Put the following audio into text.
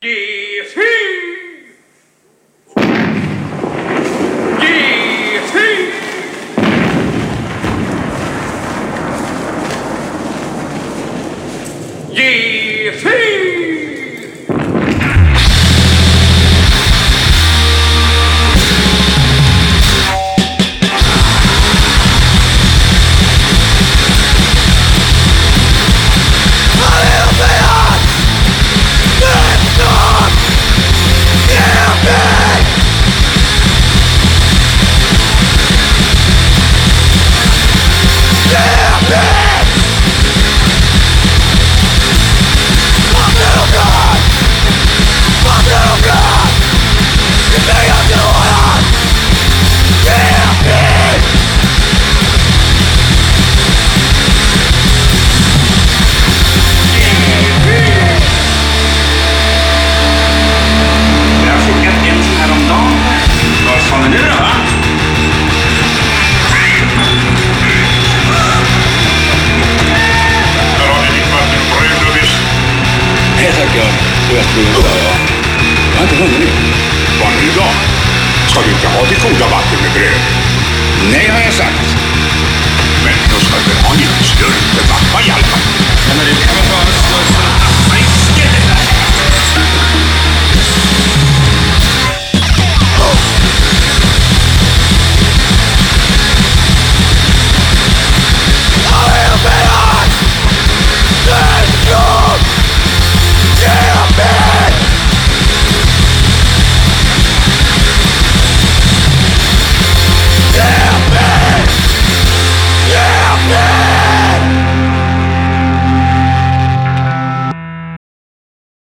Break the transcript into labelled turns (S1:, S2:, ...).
S1: GC! GC! GC!
S2: 21 sa
S3: jag. Jag är inte hungrig.
S4: Vad nu då? Ska du inte ha ditt goda vatten med bröd?
S3: Nej, har jag sagt.